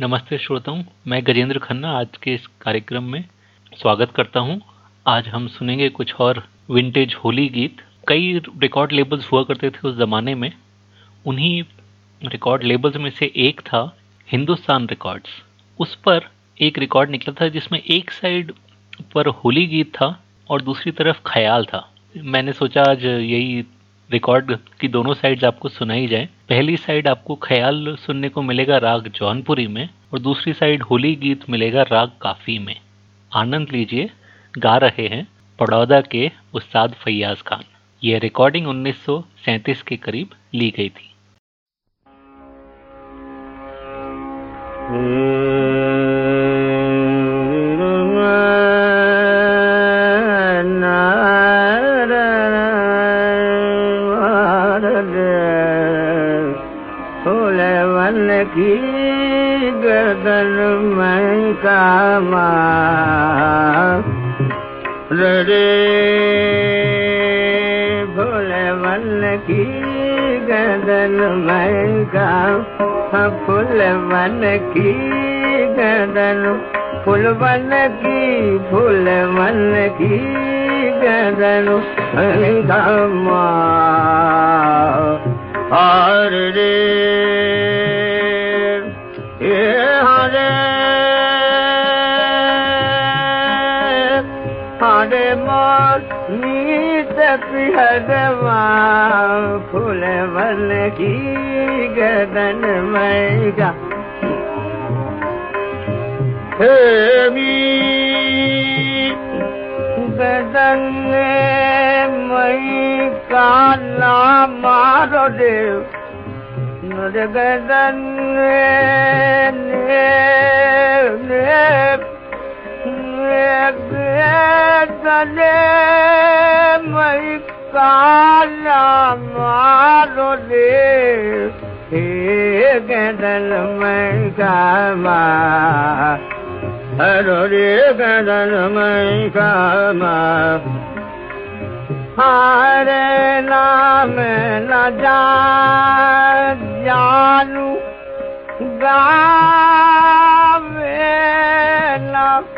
नमस्ते श्रोताओं, मैं गजेंद्र खन्ना आज के इस कार्यक्रम में स्वागत करता हूँ। आज हम सुनेंगे कुछ और विंटेज होली गीत। कई रिकॉर्ड लेबल्स हुआ करते थे उस ज़माने में। उन्हीं रिकॉर्ड लेबल्स में से एक था हिंदुस्तान रिकॉर्ड्स उस पर एक रिकॉर्ड निकला था जिसमें एक साइड पर होली गीत था और दूसरी तरफ़ ख्याल था। मैंने सोचा आज यही रिकॉर्ड की दोनों साइड्स आपको सुनाई जाए। पहली साइड आपको ख्याल सुनने को मिलेगा राग जौनपुरी में और दूसरी साइड होली गीत मिलेगा राग काफ़ी में। आनंद लीजिए, गा रहे हैं पड़ौदा के उस्ताद फैयाज खान। यह रिकॉर्डिंग 1937 के करीब ली गई थी। की गर्दन में कामा। रे भोले वन की गर्दन में का। फूल वन की गर्दन फूल वन की, फूल वन की गर्दन कामा और रे मी पी मां फुले भले की गदन मै गा गदन de gadan ne ne मारो कामा हरो रे हारे नाम न जा न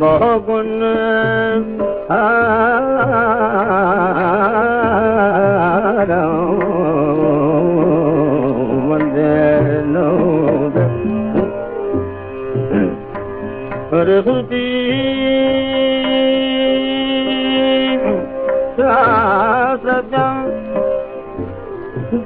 गुन मंदिर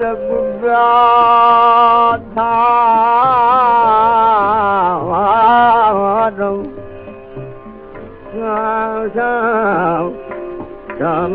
जबु्या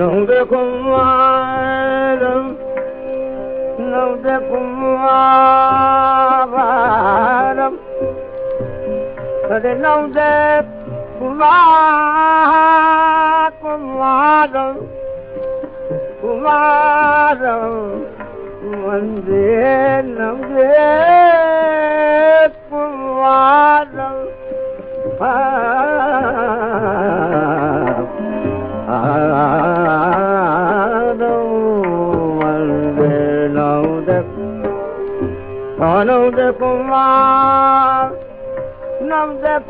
मंदे Nod Nod Komaram Nod Komaram हरे नौद कुमार कुमारम नव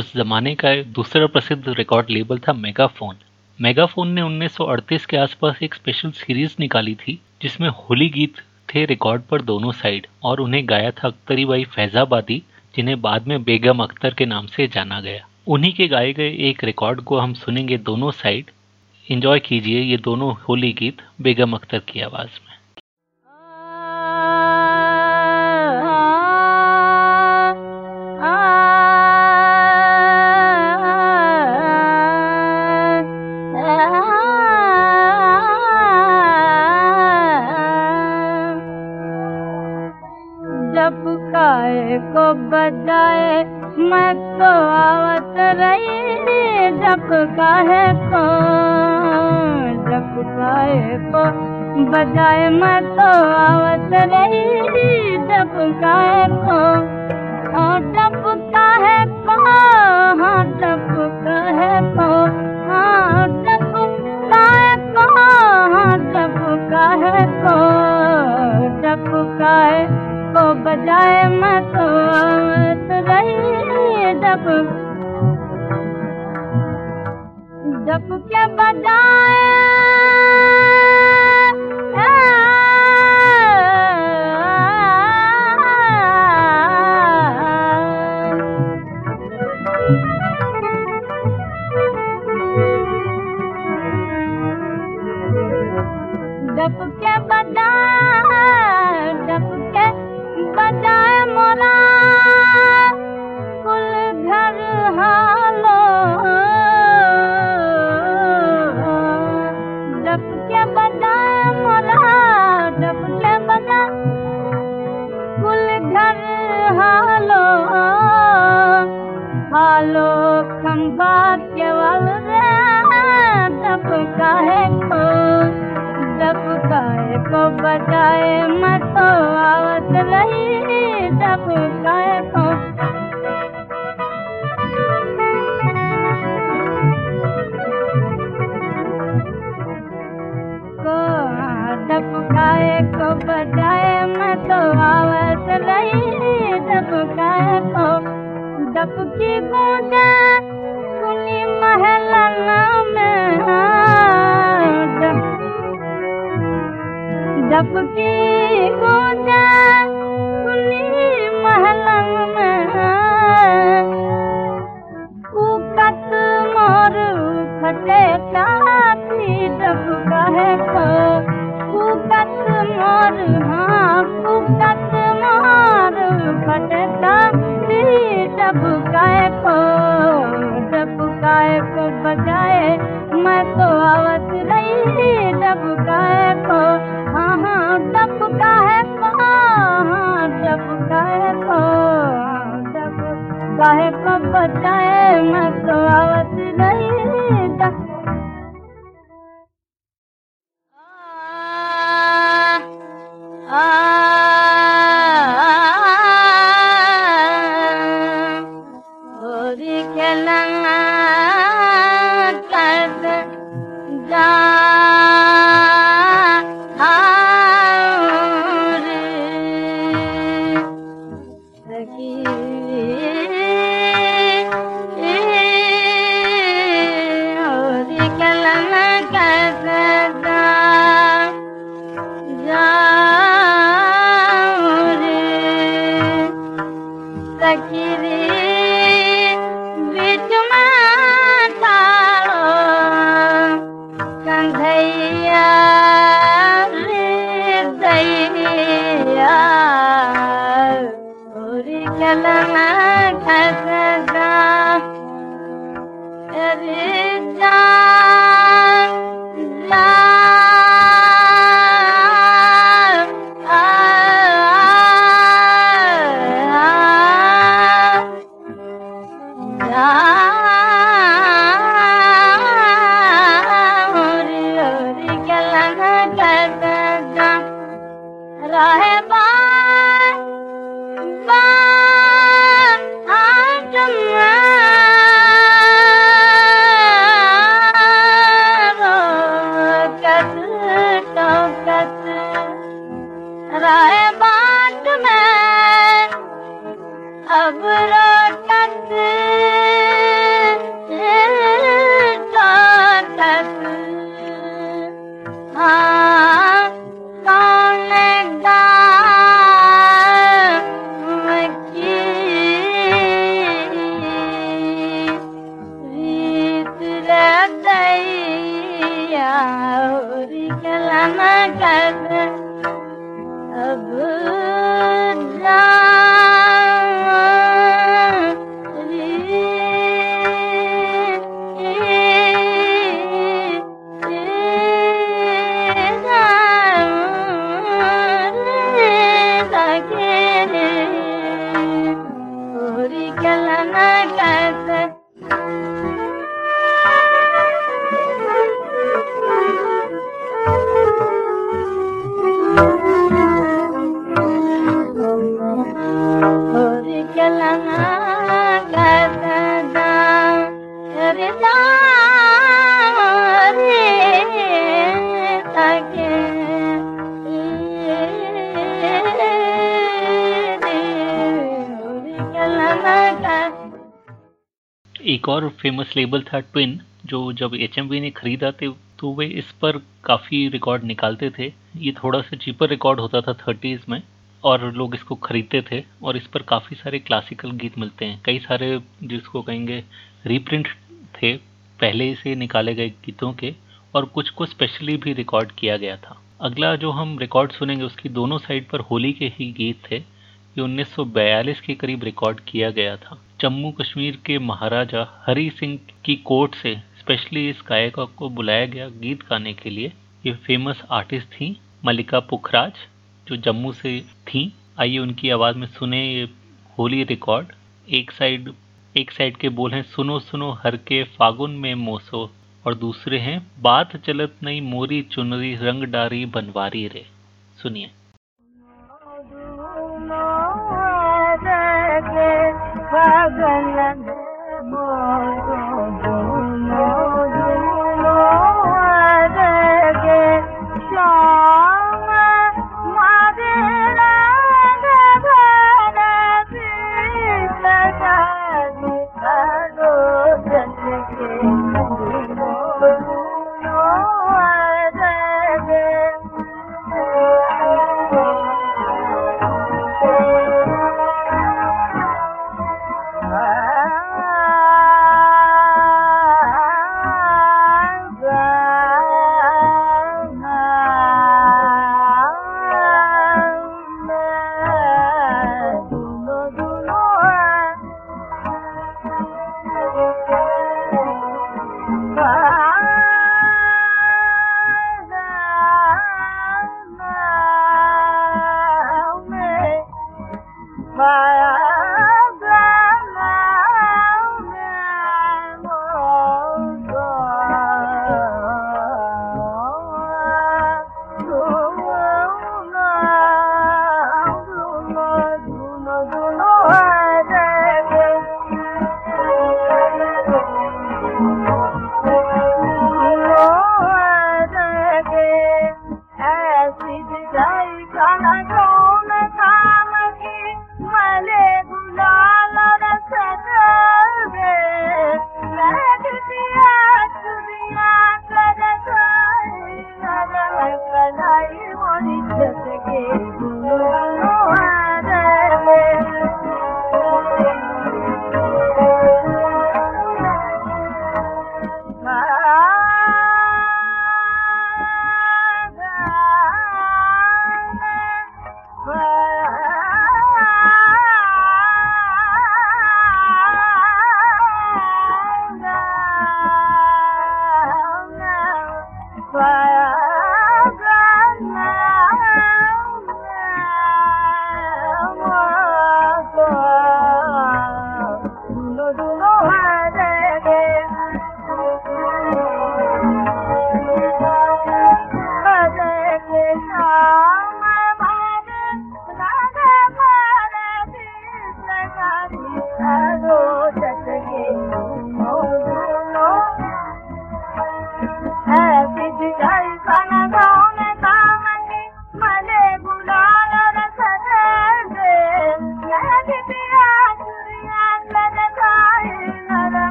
उस जमाने का दूसरा प्रसिद्ध रिकॉर्ड लेबल था मेगाफोन मेगाफोन ने 1938 के आसपास एक स्पेशल सीरीज़ निकाली थी, जिसमें होली गीत थे रिकॉर्ड पर दोनों साइड और उन्हें गाया था अख्तरी बाई फैजाबादी, जिन्हें बाद में बेगम अख्तर के नाम से जाना गया. उन्हीं के गाए गए एक रिकॉर्ड को हम सुनेंगे दोनों साइड एंजॉय कीजिए ये दोनों होली गीत बेगम अख्तर की आवाज़ में. बजाए मैं तो आवत रही जब काहे को जब काहे को बजाए मैं तो आवत रही जब काहे को हाँ जब काहे को हाँ जब काहे को हाँ जब काहे को हाँ जब काहे को जब काहे को बजाए मैं तो जब जब के बजाए को बजाए मैं तो आवत रही जब काहे को। जब को बजाए मैं तो आवत को। जब की एक और फ़ेमस लेबल था ट्विन जो जब एचएमवी ने खरीदा थे तो वे इस पर काफ़ी रिकॉर्ड निकालते थे। ये थोड़ा सा चीपर रिकॉर्ड होता था थर्टीज़ में, और लोग इसको खरीदते थे, और इस पर काफ़ी सारे क्लासिकल गीत मिलते हैं। कई सारे जिसको कहेंगे रीप्रिंट थे, पहले से निकाले गए गीतों के, और कुछ को स्पेशली भी रिकॉर्ड किया गया था। अगला जो हम रिकॉर्ड सुनेंगे, उसकी दोनों साइड पर होली के ही गीत थे, ये 1942 के करीब रिकॉर्ड किया गया था। जम्मू कश्मीर के महाराजा हरी सिंह की कोर्ट से स्पेशली इस गायिका को बुलाया गया गीत गाने के लिए, ये फ़ेमस आर्टिस्ट थी मलिका पुखराज, जो जम्मू से थी। आइए उनकी आवाज़ में सुने ये होली रिकॉर्ड एक साइड एक साइड के बोल हैं, सुनो सुनो, हर के फागुन में मोसो। और दूसरे हैं, बात चलत नहीं मोरी चुनरी, रंग डारी बनवारी रे। सुनिए। Pagalan mo ko ba?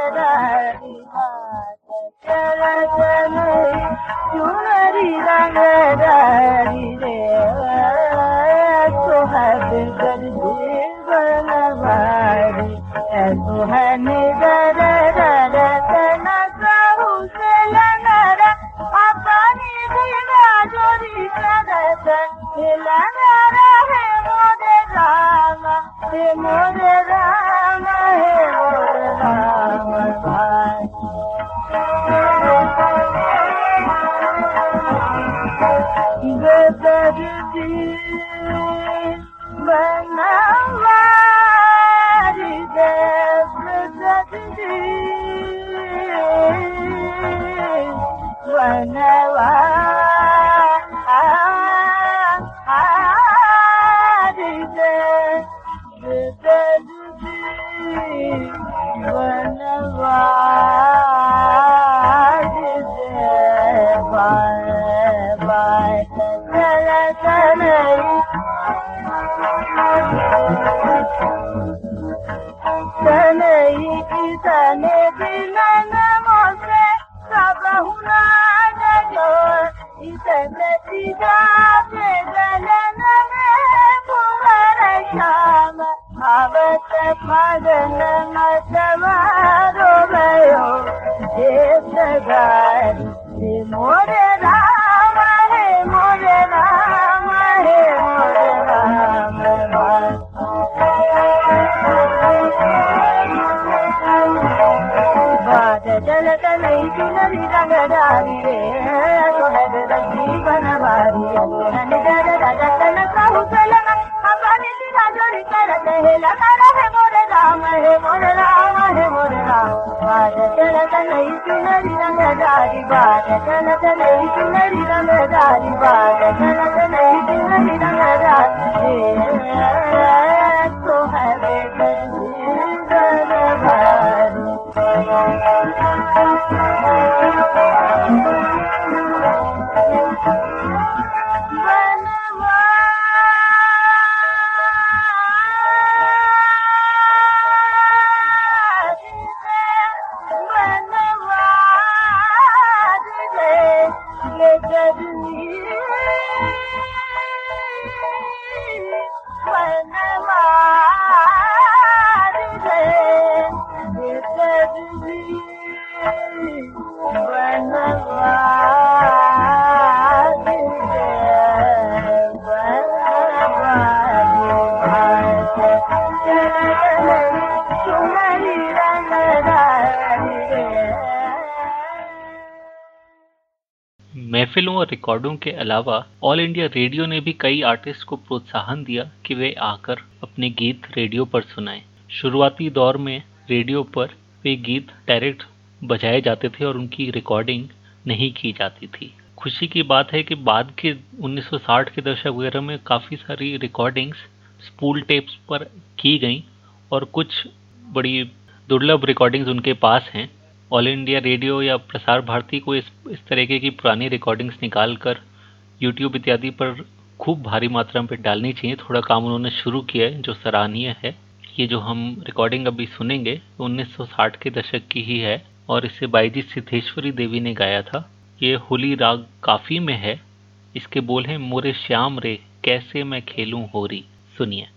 da da da ಬಾದ ತನಕ ನೈಸು ನರಿನ ದಾರಿ ಬಾದ ತನಕ ನೈಸು ನರಿನ ದಾರಿ ಬಾದ ತನಕ ನೈಸು ನರಿನ ದಾರಿ और रिकॉर्डों के अलावा ऑल इंडिया रेडियो ने भी कई आर्टिस्ट को प्रोत्साहन दिया कि वे आकर अपने गीत रेडियो पर सुनाएँ। शुरुआती दौर में रेडियो पर वे गीत डायरेक्ट बजाए जाते थे और उनकी रिकॉर्डिंग नहीं की जाती थी। खुशी की बात है कि बाद के 1960 के दशक वगैरह में काफ़ी सारी रिकॉर्डिंग्स स्पूल टेप्स पर की गई और कुछ बड़ी दुर्लभ रिकॉर्डिंग्स उनके पास हैं। ऑल इंडिया रेडियो या प्रसार भारती को इस इस तरीके की पुरानी रिकॉर्डिंग्स निकाल कर यूट्यूब इत्यादि पर खूब भारी मात्रा में डालनी चाहिए। थोड़ा काम उन्होंने शुरू किया है, जो सराहनीय है। ये जो हम रिकॉर्डिंग अभी सुनेंगे 1960 के दशक की ही है और इसे बाईजी सिद्धेश्वरी देवी ने गाया था। ये होली राग काफ़ी में है। इसके बोल हैं, मोरे श्याम रे, कैसे मैं खेलूं होरी? सुनिए।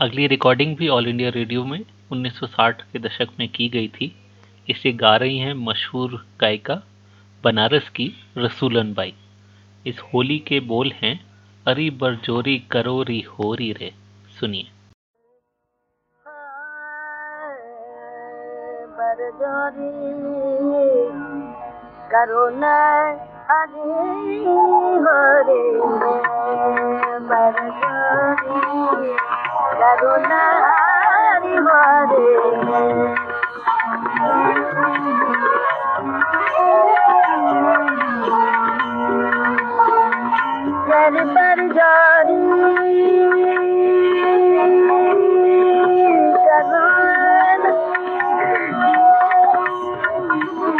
अगली रिकॉर्डिंग भी ऑल इंडिया रेडियो में 1960 के दशक में की गई थी। इसे गा रही हैं मशहूर गायिका बनारस की रसूलन बाई। इस होली के बोल हैं, अरी बरजोरी करोरी होरी रे सुनिए। बरजोरी करुणा हरी पर जारी करुण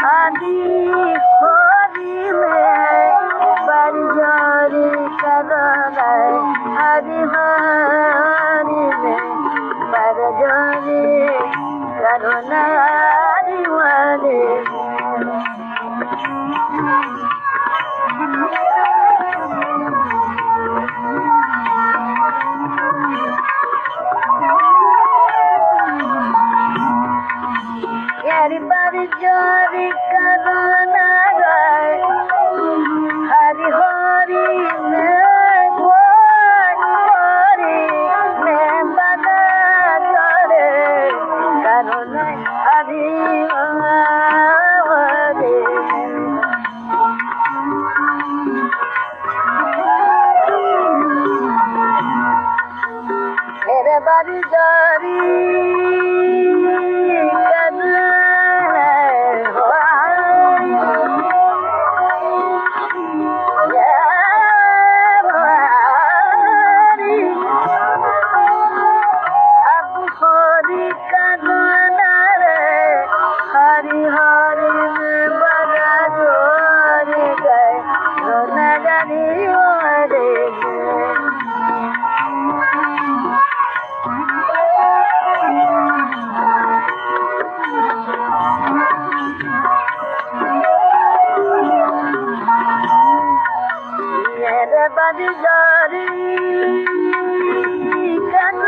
आदि বাদ জারি কেন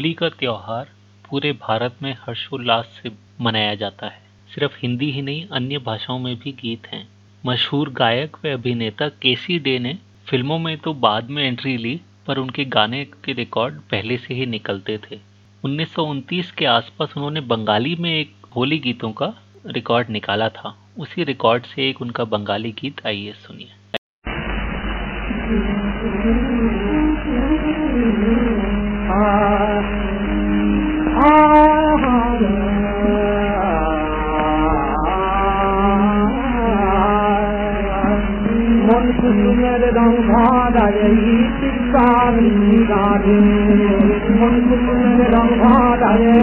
होली का त्यौहार पूरे भारत में हर्षोल्लास से मनाया जाता है। सिर्फ़ हिंदी ही नहीं, अन्य भाषाओं में भी गीत हैं। मशहूर गायक व अभिनेता केसी डे ने फ़िल्मों में तो बाद में एंट्री ली, पर उनके गाने के रिकॉर्ड पहले से ही निकलते थे। उन्नीस सौ उनतीस के आसपास उन्होंने बंगाली में एक होली गीतों का रिकॉर्ड निकाला था। उसी रिकॉर्ड से एक उनका बंगाली गीत आइए सुनिए। Thank you. মনসুনের রংভাদায়ী কালী রাধে মনসুনের রংভাদায়ী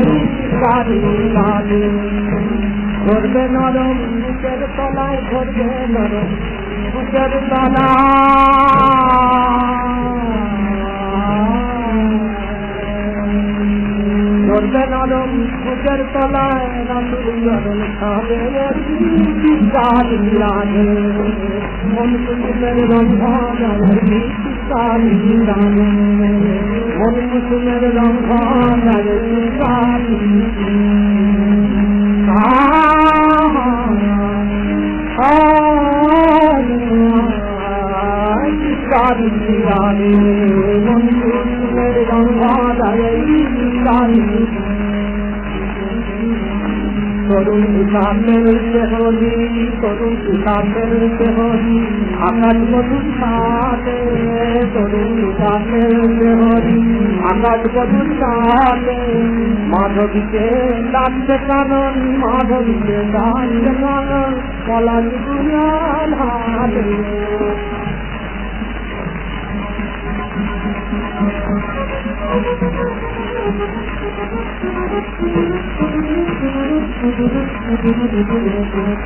কালী রাধে করবে নরম বুকের তলায় করবে নরম বুকের তলায় নরম বুকের তলায় রাতুল নরম খাবে কারি রাধে মন কুসুমের রঙ্গারে কারি রাধে মন কুসুমের রঙ্গারে কারি কারি রাধে মন কুসুমের রঙ্গারে কারি করুন করুন আকাশ সাথে করুন ইসামের সেহরি আকাশ বধু সাথে মাধবীকে ডাকতে কানন মাধবীকে ডাকতে কানন কলা দুনিয়ার Thank you.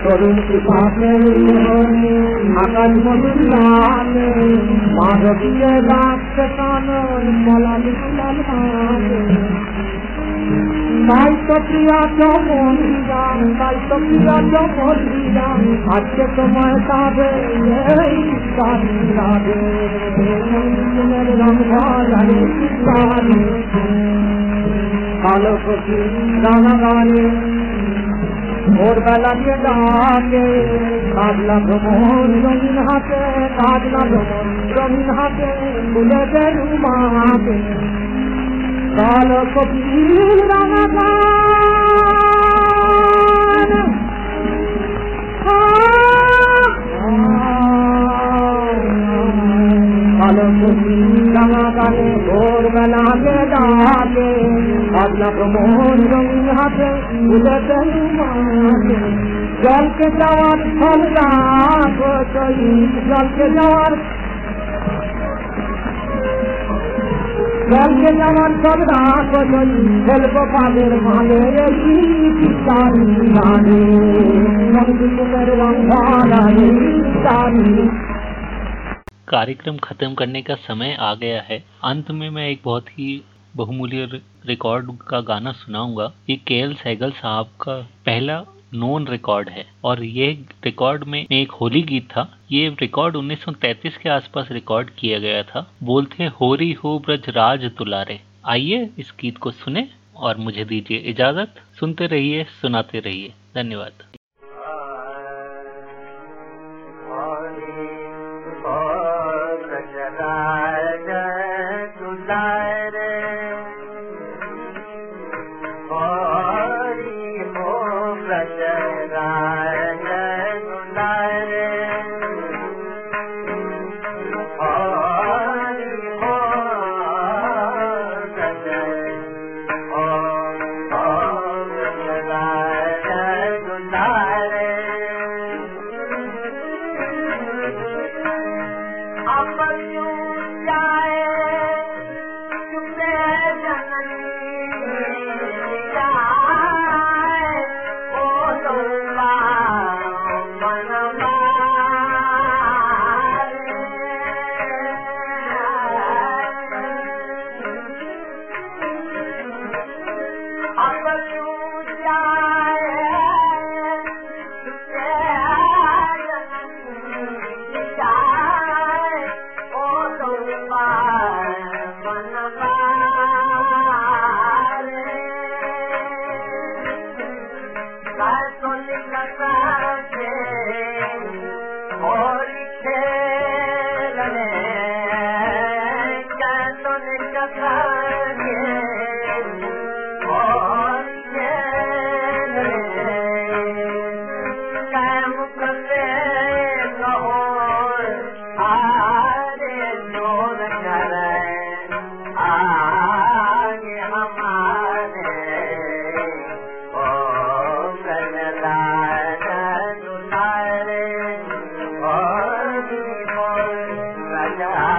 তরুণ পাপের আকাশ মধুলাল মাধবীয় রাত কানন মলাল লাল তাই তো আজকে তোমার কাবে গান। लालो कुछ गाना गाने और गला के डाके काजला भ्रमण रंगीन हाथे काजला भ्रमण रंगीन हाथे फुले के रुमाके। कालो कुछ गाना गाने कालो कुछ गाना गाने और गला के डाके जल के जवान फलदा जल के पितानी कार्यक्रम खत्म करने का समय आ गया है। अंत में मैं एक बहुत ही बहुमूल्य रिकॉर्ड का गाना सुनाऊँगा, ये के एल सहगल साहब का पहला नोन रिकॉर्ड है। और ये रिकॉर्ड में एक होली गीत था, ये रिकॉर्ड 1933 के आसपास रिकॉर्ड किया गया था। बोलते होरी हो ब्रज राज तुलारे आइए इस गीत को सुने और मुझे दीजिए इजाज़त। सुनते रहिए, सुनाते रहिए। धन्यवाद। ಸಾಮಾನ್ಯವ